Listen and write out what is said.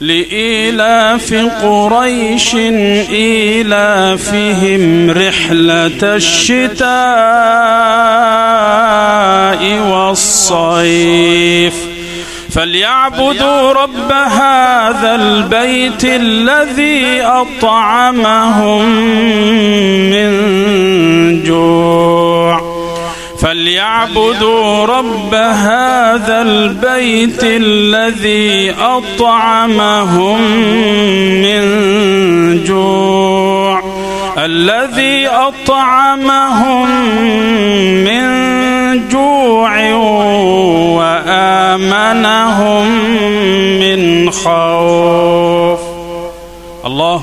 لإيلاف قريش إيلافهم رحلة الشتاء والصيف. فليعبدوا رب هذا البيت الذي أطعمهم فليعبدوا رب هذا البيت الذي أطعمهم من جوع. الذي أطعمهم من جوع وآمنهم من خوف. الله